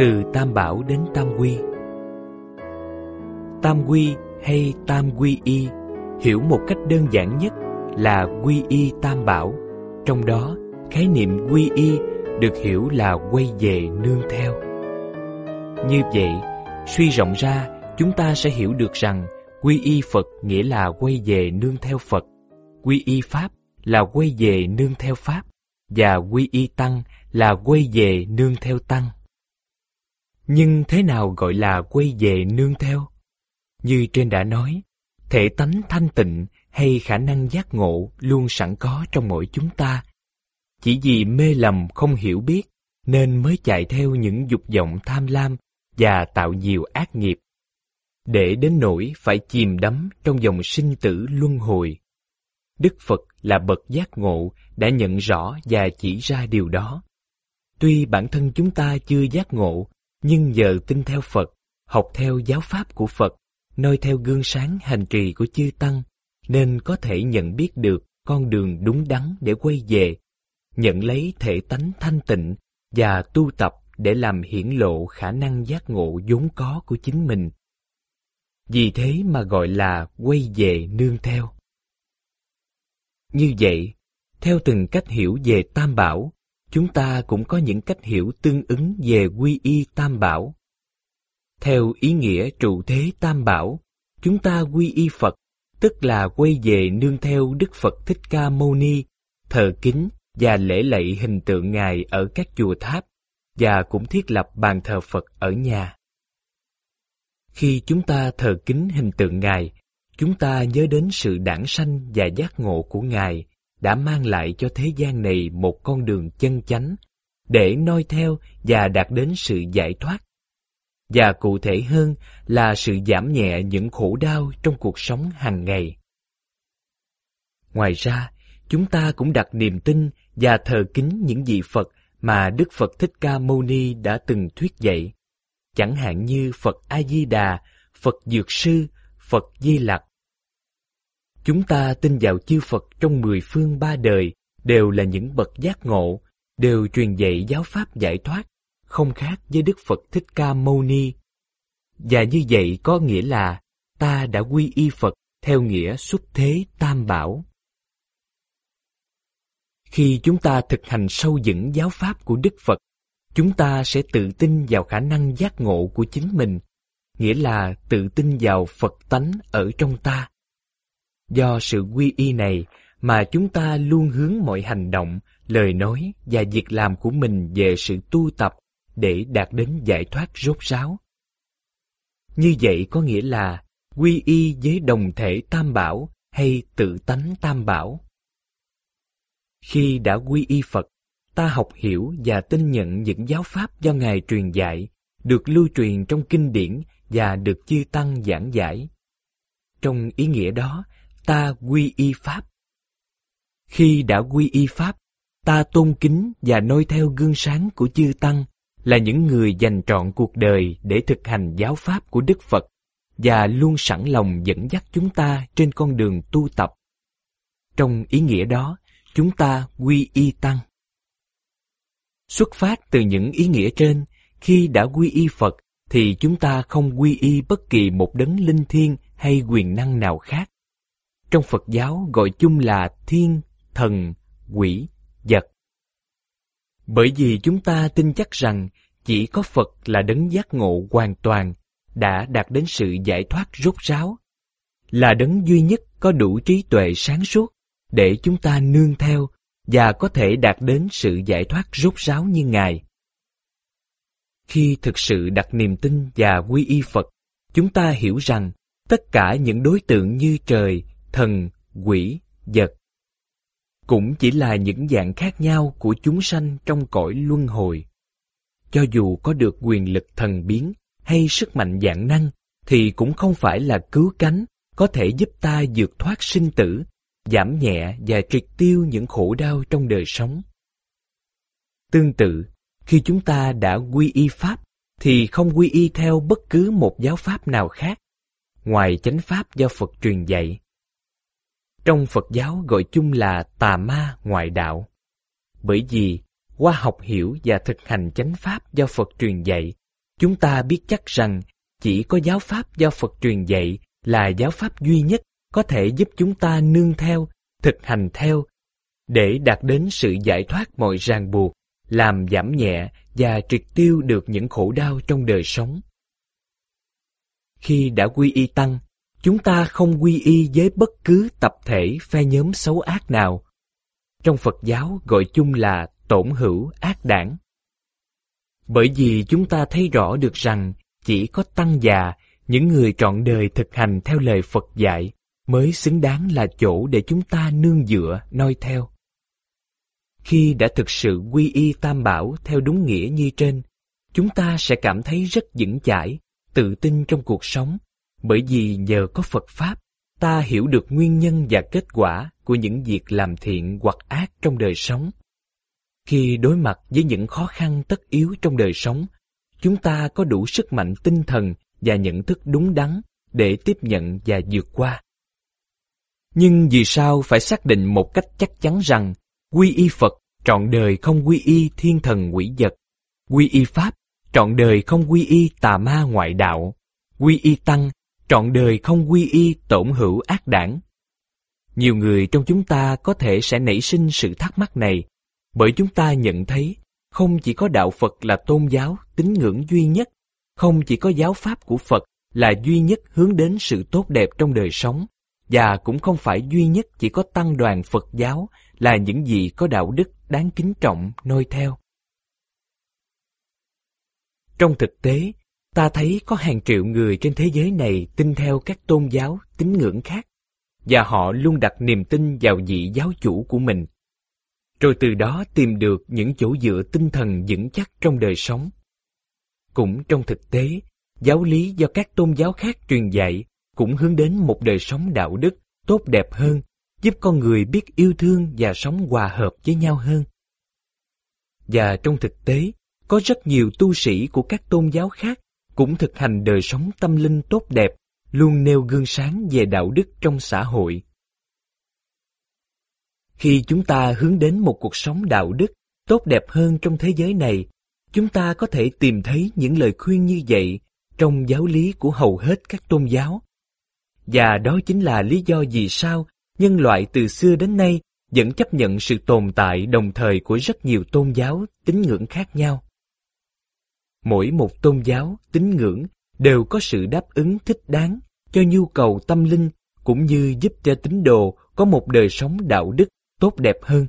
Từ Tam Bảo đến Tam Quy Tam Quy hay Tam Quy Y hiểu một cách đơn giản nhất là Quy Y Tam Bảo. Trong đó, khái niệm Quy Y được hiểu là quay về nương theo. Như vậy, suy rộng ra, chúng ta sẽ hiểu được rằng Quy Y Phật nghĩa là quay về nương theo Phật, Quy Y Pháp là quay về nương theo Pháp, và Quy Y Tăng là quay về nương theo Tăng. Nhưng thế nào gọi là quay về nương theo? Như trên đã nói, thể tánh thanh tịnh hay khả năng giác ngộ luôn sẵn có trong mỗi chúng ta. Chỉ vì mê lầm không hiểu biết nên mới chạy theo những dục vọng tham lam và tạo nhiều ác nghiệp. Để đến nỗi phải chìm đắm trong dòng sinh tử luân hồi. Đức Phật là bậc giác ngộ đã nhận rõ và chỉ ra điều đó. Tuy bản thân chúng ta chưa giác ngộ, nhưng giờ tin theo Phật, học theo giáo pháp của Phật, noi theo gương sáng hành trì của chư Tăng, nên có thể nhận biết được con đường đúng đắn để quay về, nhận lấy thể tánh thanh tịnh và tu tập để làm hiển lộ khả năng giác ngộ vốn có của chính mình. Vì thế mà gọi là quay về nương theo. Như vậy, theo từng cách hiểu về Tam Bảo, chúng ta cũng có những cách hiểu tương ứng về quy y Tam Bảo. Theo ý nghĩa trụ thế Tam Bảo, chúng ta quy y Phật, tức là quay về nương theo Đức Phật Thích Ca Mâu Ni, thờ kính và lễ lạy hình tượng Ngài ở các chùa tháp, và cũng thiết lập bàn thờ Phật ở nhà. Khi chúng ta thờ kính hình tượng Ngài, chúng ta nhớ đến sự đản sanh và giác ngộ của Ngài đã mang lại cho thế gian này một con đường chân chánh để noi theo và đạt đến sự giải thoát. Và cụ thể hơn là sự giảm nhẹ những khổ đau trong cuộc sống hàng ngày. Ngoài ra, chúng ta cũng đặt niềm tin và thờ kính những vị Phật mà Đức Phật Thích Ca Mâu Ni đã từng thuyết dạy, chẳng hạn như Phật A Di Đà, Phật Dược Sư, Phật Di Lặc, Chúng ta tin vào chư Phật trong mười phương ba đời đều là những bậc giác ngộ, đều truyền dạy giáo pháp giải thoát, không khác với Đức Phật Thích Ca Mâu Ni. Và như vậy có nghĩa là ta đã quy y Phật theo nghĩa xuất thế tam bảo. Khi chúng ta thực hành sâu vững giáo pháp của Đức Phật, chúng ta sẽ tự tin vào khả năng giác ngộ của chính mình, nghĩa là tự tin vào Phật tánh ở trong ta. Do sự quy y này mà chúng ta luôn hướng mọi hành động, lời nói và việc làm của mình về sự tu tập để đạt đến giải thoát rốt ráo. Như vậy có nghĩa là quy y với đồng thể tam bảo hay tự tánh tam bảo. Khi đã quy y Phật, ta học hiểu và tin nhận những giáo pháp do Ngài truyền dạy, được lưu truyền trong kinh điển và được chư tăng giảng giải. Trong ý nghĩa đó, ta quy y Pháp. Khi đã quy y Pháp, ta tôn kính và noi theo gương sáng của chư Tăng là những người dành trọn cuộc đời để thực hành giáo Pháp của Đức Phật và luôn sẵn lòng dẫn dắt chúng ta trên con đường tu tập. Trong ý nghĩa đó, chúng ta quy y Tăng. Xuất phát từ những ý nghĩa trên, khi đã quy y Phật thì chúng ta không quy y bất kỳ một đấng linh thiêng hay quyền năng nào khác trong Phật giáo gọi chung là thiên, thần, quỷ, vật. Bởi vì chúng ta tin chắc rằng chỉ có Phật là đấng giác ngộ hoàn toàn, đã đạt đến sự giải thoát rốt ráo, là đấng duy nhất có đủ trí tuệ sáng suốt để chúng ta nương theo và có thể đạt đến sự giải thoát rốt ráo như Ngài. Khi thực sự đặt niềm tin và quy y Phật, chúng ta hiểu rằng tất cả những đối tượng như trời, thần, quỷ, vật. Cũng chỉ là những dạng khác nhau của chúng sanh trong cõi luân hồi. Cho dù có được quyền lực thần biến hay sức mạnh dạng năng, thì cũng không phải là cứu cánh có thể giúp ta vượt thoát sinh tử, giảm nhẹ và triệt tiêu những khổ đau trong đời sống. Tương tự, khi chúng ta đã quy y Pháp, thì không quy y theo bất cứ một giáo Pháp nào khác, ngoài chánh Pháp do Phật truyền dạy. Trong Phật giáo gọi chung là tà ma ngoại đạo. Bởi vì qua học hiểu và thực hành chánh pháp do Phật truyền dạy chúng ta biết chắc rằng chỉ có giáo pháp do Phật truyền dạy là giáo pháp duy nhất có thể giúp chúng ta nương theo, thực hành theo, để đạt đến sự giải thoát mọi ràng buộc, làm giảm nhẹ và triệt tiêu được những khổ đau trong đời sống. Khi đã quy y tăng, chúng ta không quy y với bất cứ tập thể phe nhóm xấu ác nào. Trong Phật giáo gọi chung là tổn hữu ác đảng. Bởi vì chúng ta thấy rõ được rằng chỉ có tăng già, những người trọn đời thực hành theo lời Phật dạy, mới xứng đáng là chỗ để chúng ta nương dựa, noi theo. Khi đã thực sự quy y tam bảo theo đúng nghĩa như trên, chúng ta sẽ cảm thấy rất vững chãi, tự tin trong cuộc sống, bởi vì nhờ có Phật Pháp, ta hiểu được nguyên nhân và kết quả của những việc làm thiện hoặc ác trong đời sống. Khi đối mặt với những khó khăn tất yếu trong đời sống, chúng ta có đủ sức mạnh tinh thần và nhận thức đúng đắn để tiếp nhận và vượt qua. Nhưng vì sao phải xác định một cách chắc chắn rằng quy y Phật trọn đời không quy y thiên thần quỷ vật, quy y Pháp trọn đời không quy y tà ma ngoại đạo, quy y Tăng trọn đời không quy y tổn hữu ác đảng. Nhiều người trong chúng ta có thể sẽ nảy sinh sự thắc mắc này, bởi chúng ta nhận thấy không chỉ có đạo Phật là tôn giáo tín ngưỡng duy nhất, không chỉ có giáo pháp của Phật là duy nhất hướng đến sự tốt đẹp trong đời sống, và cũng không phải duy nhất chỉ có tăng đoàn Phật giáo là những gì có đạo đức đáng kính trọng noi theo. Trong thực tế, ta thấy có hàng triệu người trên thế giới này tin theo các tôn giáo, tín ngưỡng khác, và họ luôn đặt niềm tin vào vị giáo chủ của mình, rồi từ đó tìm được những chỗ dựa tinh thần vững chắc trong đời sống. Cũng trong thực tế, giáo lý do các tôn giáo khác truyền dạy cũng hướng đến một đời sống đạo đức tốt đẹp hơn, giúp con người biết yêu thương và sống hòa hợp với nhau hơn. Và trong thực tế, có rất nhiều tu sĩ của các tôn giáo khác cũng thực hành đời sống tâm linh tốt đẹp, luôn nêu gương sáng về đạo đức trong xã hội. Khi chúng ta hướng đến một cuộc sống đạo đức tốt đẹp hơn trong thế giới này, chúng ta có thể tìm thấy những lời khuyên như vậy trong giáo lý của hầu hết các tôn giáo. Và đó chính là lý do vì sao nhân loại từ xưa đến nay vẫn chấp nhận sự tồn tại đồng thời của rất nhiều tôn giáo, tín ngưỡng khác nhau. Mỗi một tôn giáo, tín ngưỡng đều có sự đáp ứng thích đáng cho nhu cầu tâm linh cũng như giúp cho tín đồ có một đời sống đạo đức tốt đẹp hơn.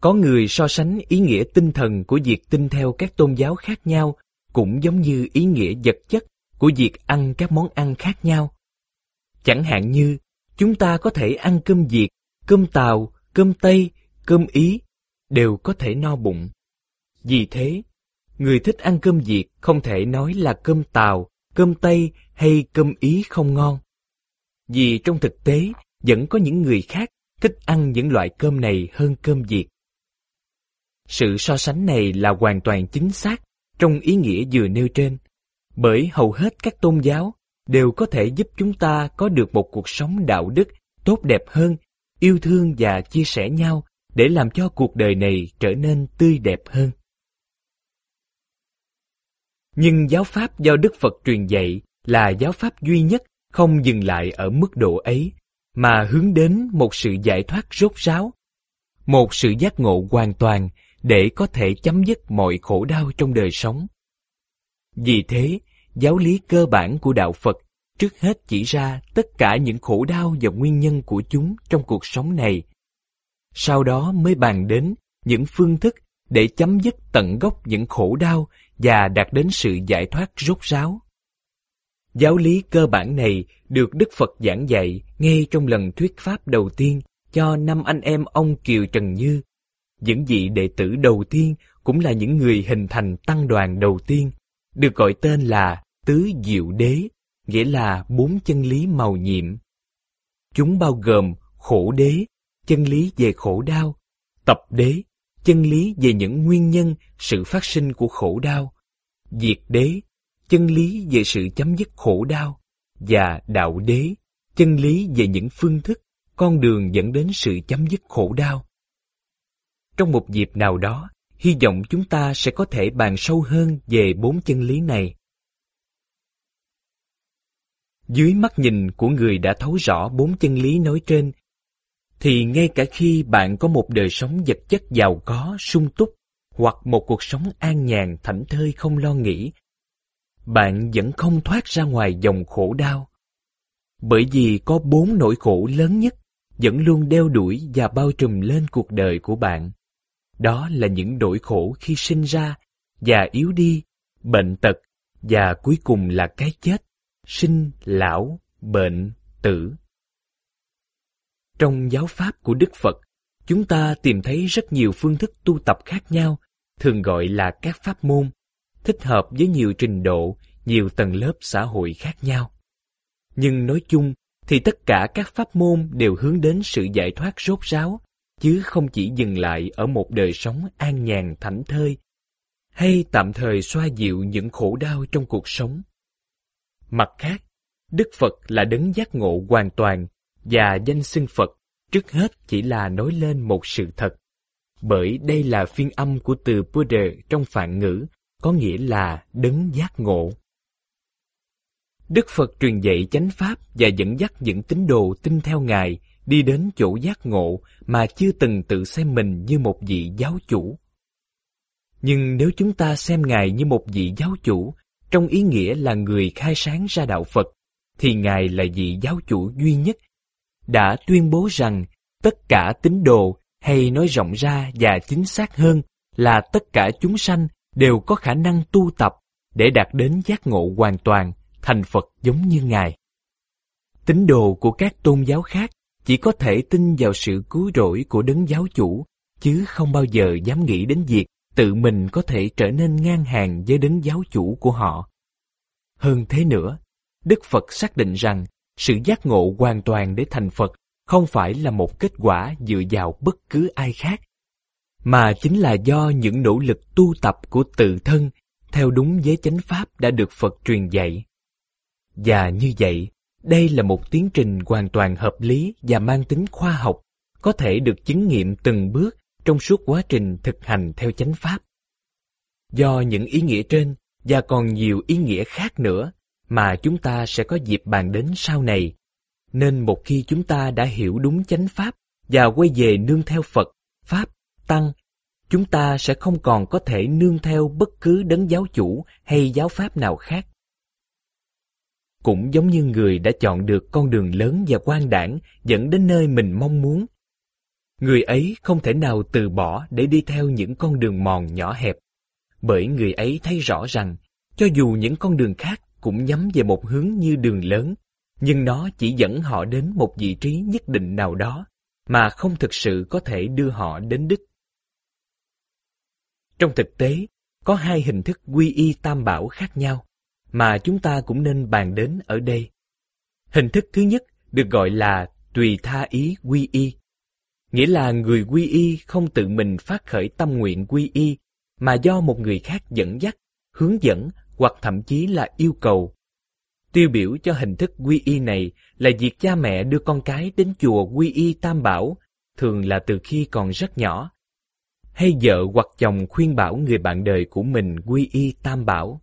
Có người so sánh ý nghĩa tinh thần của việc tin theo các tôn giáo khác nhau cũng giống như ý nghĩa vật chất của việc ăn các món ăn khác nhau. Chẳng hạn như, chúng ta có thể ăn cơm Việt, cơm Tàu, cơm Tây, cơm Ý, đều có thể no bụng. Vì thế, người thích ăn cơm Việt không thể nói là cơm Tàu, cơm Tây hay cơm Ý không ngon. Vì trong thực tế, vẫn có những người khác thích ăn những loại cơm này hơn cơm Việt. Sự so sánh này là hoàn toàn chính xác trong ý nghĩa vừa nêu trên, bởi hầu hết các tôn giáo đều có thể giúp chúng ta có được một cuộc sống đạo đức tốt đẹp hơn, yêu thương và chia sẻ nhau để làm cho cuộc đời này trở nên tươi đẹp hơn. Nhưng giáo pháp do Đức Phật truyền dạy là giáo pháp duy nhất không dừng lại ở mức độ ấy, mà hướng đến một sự giải thoát rốt ráo, một sự giác ngộ hoàn toàn để có thể chấm dứt mọi khổ đau trong đời sống. Vì thế, giáo lý cơ bản của đạo Phật trước hết chỉ ra tất cả những khổ đau và nguyên nhân của chúng trong cuộc sống này. Sau đó mới bàn đến những phương thức để chấm dứt tận gốc những khổ đau và đạt đến sự giải thoát rốt ráo. Giáo lý cơ bản này được Đức Phật giảng dạy ngay trong lần thuyết pháp đầu tiên cho năm anh em ông Kiều Trần Như. Những vị đệ tử đầu tiên cũng là những người hình thành tăng đoàn đầu tiên, được gọi tên là Tứ Diệu Đế, nghĩa là bốn chân lý màu nhiệm. Chúng bao gồm khổ đế, chân lý về khổ đau, tập đế, chân lý về những nguyên nhân sự phát sinh của khổ đau, diệt đế, chân lý về sự chấm dứt khổ đau, và đạo đế, chân lý về những phương thức, con đường dẫn đến sự chấm dứt khổ đau. Trong một dịp nào đó, hy vọng chúng ta sẽ có thể bàn sâu hơn về bốn chân lý này. Dưới mắt nhìn của người đã thấu rõ bốn chân lý nói trên, thì ngay cả khi bạn có một đời sống vật chất giàu có, sung túc, hoặc một cuộc sống an nhàn, thảnh thơi không lo nghĩ, bạn vẫn không thoát ra ngoài dòng khổ đau. Bởi vì có bốn nỗi khổ lớn nhất vẫn luôn đeo đuổi và bao trùm lên cuộc đời của bạn. Đó là những nỗi khổ khi sinh ra, già yếu đi, bệnh tật, và cuối cùng là cái chết, sinh, lão, bệnh, tử. Trong giáo pháp của Đức Phật, chúng ta tìm thấy rất nhiều phương thức tu tập khác nhau, thường gọi là các pháp môn, thích hợp với nhiều trình độ, nhiều tầng lớp xã hội khác nhau. Nhưng nói chung thì tất cả các pháp môn đều hướng đến sự giải thoát rốt ráo, chứ không chỉ dừng lại ở một đời sống an nhàn thảnh thơi, hay tạm thời xoa dịu những khổ đau trong cuộc sống. Mặt khác, Đức Phật là đấng giác ngộ hoàn toàn và danh xưng Phật trước hết chỉ là nói lên một sự thật. Bởi đây là phiên âm của từ Buddha trong phạn ngữ, có nghĩa là đấng giác ngộ. Đức Phật truyền dạy chánh pháp và dẫn dắt những tín đồ tin theo Ngài đi đến chỗ giác ngộ mà chưa từng tự xem mình như một vị giáo chủ. Nhưng nếu chúng ta xem Ngài như một vị giáo chủ, trong ý nghĩa là người khai sáng ra đạo Phật, thì Ngài là vị giáo chủ duy nhất, đã tuyên bố rằng tất cả tín đồ, hay nói rộng ra và chính xác hơn là tất cả chúng sanh đều có khả năng tu tập để đạt đến giác ngộ hoàn toàn thành Phật giống như Ngài. Tín đồ của các tôn giáo khác chỉ có thể tin vào sự cứu rỗi của đấng giáo chủ, chứ không bao giờ dám nghĩ đến việc tự mình có thể trở nên ngang hàng với đấng giáo chủ của họ. Hơn thế nữa, Đức Phật xác định rằng sự giác ngộ hoàn toàn để thành Phật không phải là một kết quả dựa vào bất cứ ai khác, mà chính là do những nỗ lực tu tập của tự thân theo đúng giới chánh pháp đã được Phật truyền dạy. Và như vậy, đây là một tiến trình hoàn toàn hợp lý và mang tính khoa học, có thể được chứng nghiệm từng bước trong suốt quá trình thực hành theo chánh pháp. Do những ý nghĩa trên và còn nhiều ý nghĩa khác nữa mà chúng ta sẽ có dịp bàn đến sau này, nên một khi chúng ta đã hiểu đúng chánh pháp và quay về nương theo Phật, Pháp, Tăng, chúng ta sẽ không còn có thể nương theo bất cứ đấng giáo chủ hay giáo pháp nào khác cũng giống như người đã chọn được con đường lớn và quan đảng dẫn đến nơi mình mong muốn. Người ấy không thể nào từ bỏ để đi theo những con đường mòn nhỏ hẹp, bởi người ấy thấy rõ rằng, cho dù những con đường khác cũng nhắm về một hướng như đường lớn, nhưng nó chỉ dẫn họ đến một vị trí nhất định nào đó, mà không thực sự có thể đưa họ đến đích. Trong thực tế, có hai hình thức quy y tam bảo khác nhau mà chúng ta cũng nên bàn đến ở đây. Hình thức thứ nhất được gọi là tùy tha ý quy y. Nghĩa là người quy y không tự mình phát khởi tâm nguyện quy y, mà do một người khác dẫn dắt, hướng dẫn hoặc thậm chí là yêu cầu. Tiêu biểu cho hình thức quy y này là việc cha mẹ đưa con cái đến chùa quy y tam bảo, thường là từ khi còn rất nhỏ. Hay vợ hoặc chồng khuyên bảo người bạn đời của mình quy y tam bảo.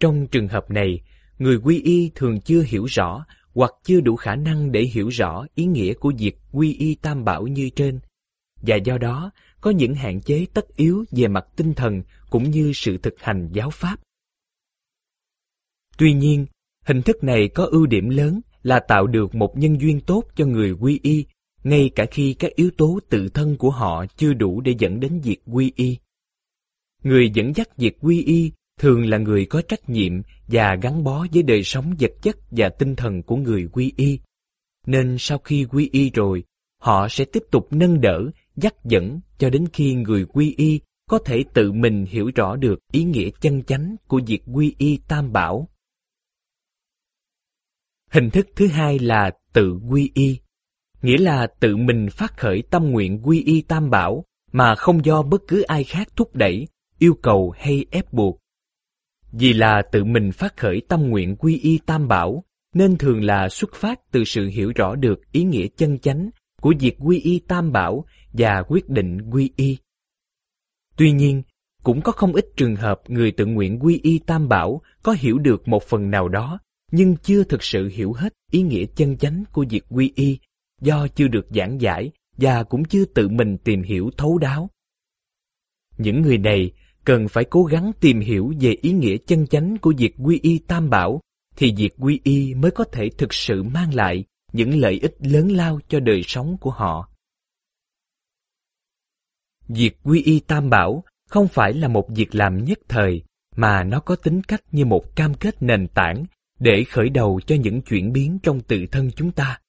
Trong trường hợp này, người quy y thường chưa hiểu rõ hoặc chưa đủ khả năng để hiểu rõ ý nghĩa của việc quy y tam bảo như trên, và do đó có những hạn chế tất yếu về mặt tinh thần cũng như sự thực hành giáo pháp. Tuy nhiên, hình thức này có ưu điểm lớn là tạo được một nhân duyên tốt cho người quy y, ngay cả khi các yếu tố tự thân của họ chưa đủ để dẫn đến việc quy y. Người dẫn dắt việc quy y thường là người có trách nhiệm và gắn bó với đời sống vật chất và tinh thần của người quy y. Nên sau khi quy y rồi, họ sẽ tiếp tục nâng đỡ, dắt dẫn cho đến khi người quy y có thể tự mình hiểu rõ được ý nghĩa chân chánh của việc quy y tam bảo. Hình thức thứ hai là tự quy y, nghĩa là tự mình phát khởi tâm nguyện quy y tam bảo mà không do bất cứ ai khác thúc đẩy, yêu cầu hay ép buộc. Vì là tự mình phát khởi tâm nguyện quy y tam bảo, nên thường là xuất phát từ sự hiểu rõ được ý nghĩa chân chánh của việc quy y tam bảo và quyết định quy y. Tuy nhiên, cũng có không ít trường hợp người tự nguyện quy y tam bảo có hiểu được một phần nào đó, nhưng chưa thực sự hiểu hết ý nghĩa chân chánh của việc quy y do chưa được giảng giải và cũng chưa tự mình tìm hiểu thấu đáo. Những người này cần phải cố gắng tìm hiểu về ý nghĩa chân chánh của việc quy y tam bảo, thì việc quy y mới có thể thực sự mang lại những lợi ích lớn lao cho đời sống của họ. Việc quy y tam bảo không phải là một việc làm nhất thời, mà nó có tính cách như một cam kết nền tảng để khởi đầu cho những chuyển biến trong tự thân chúng ta.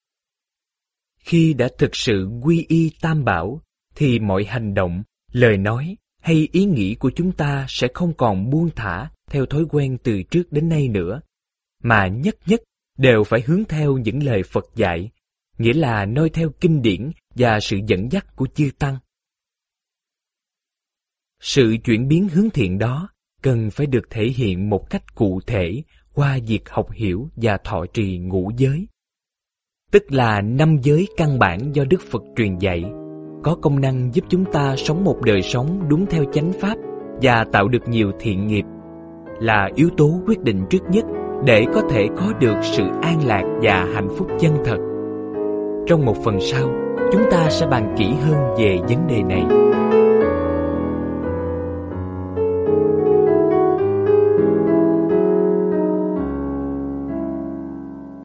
Khi đã thực sự quy y tam bảo, thì mọi hành động, lời nói hay ý nghĩ của chúng ta sẽ không còn buông thả theo thói quen từ trước đến nay nữa, mà nhất nhất đều phải hướng theo những lời Phật dạy, nghĩa là noi theo kinh điển và sự dẫn dắt của chư Tăng. Sự chuyển biến hướng thiện đó cần phải được thể hiện một cách cụ thể qua việc học hiểu và thọ trì ngũ giới. Tức là năm giới căn bản do Đức Phật truyền dạy, có công năng giúp chúng ta sống một đời sống đúng theo chánh pháp và tạo được nhiều thiện nghiệp, là yếu tố quyết định trước nhất để có thể có được sự an lạc và hạnh phúc chân thật. Trong một phần sau, chúng ta sẽ bàn kỹ hơn về vấn đề này.